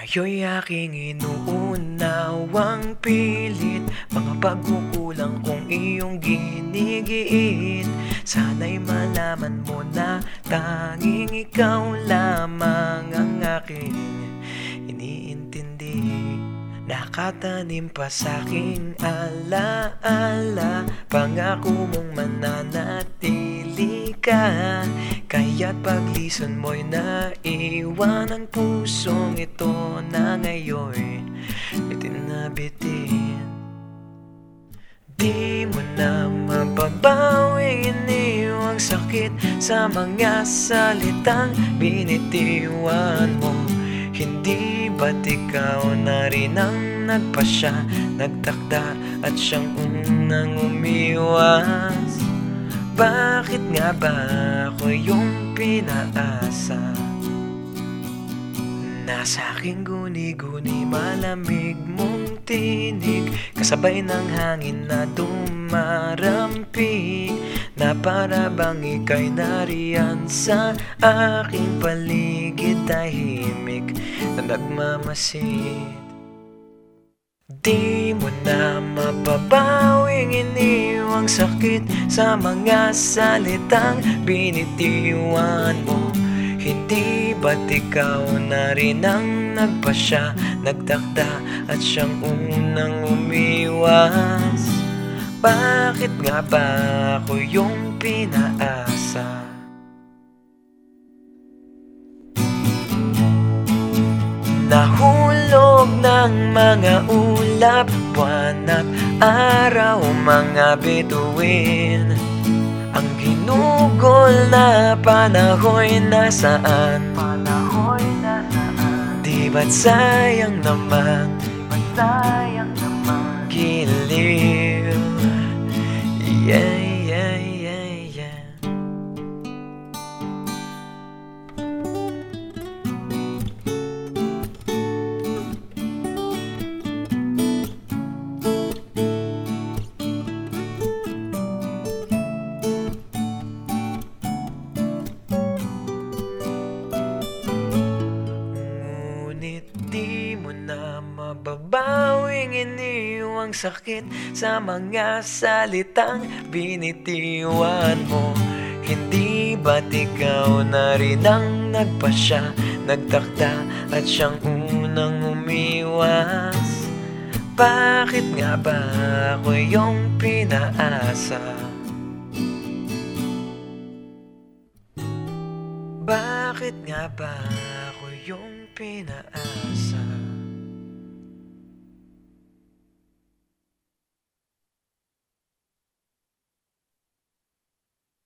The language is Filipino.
Ngayon'y aking inuunawang pilit. Mga pagkukulang kong iyong ginigiit. Sana'y malaman mo na tanging ikaw lamang ang aking iniintindi. Nakatanim pa sa'king alaala. Pangako mong mananatili ka. Kaya't paglison mo'y naiwan ang pusong ito na ngayon Itinabitin Di mo na mababawing iniwang sakit Sa mga salitang binitiwan mo. Hindi ba't ikaw na rin ang nagpasya Nagtakda at siyang unang umiwas? Bakit nga ba ako yung pinaasa? Nasa aking guni-guni malamig mong tinig. Kasabay ng hangin na dumarampi Na para bang ika'y nariyan sa aking paligid Tahimik. Na nagmamasid. Di mo na mapabawing iniwang sakit Sa mga salitang binitiwan mo Hindi ba't ikaw na rin ang nagpasya Nagtakda at siyang unang umiwas Bakit nga ba ako yung pinaasa? Nahulog ng mga ulap Buwan at araw mga bituin Ang ginugol na panahoy nasaan Panahoy nasaan Di ba't sayang naman? Di ba't sayang mababawing iniwang sakit Sa mga salitang binitiwan mo Hindi ba't ikaw na rin ang nagpasya Nagtakda at siyang unang umiwas Bakit nga ba ako yung pinaasa? Bakit nga ba ako yung pinaasa?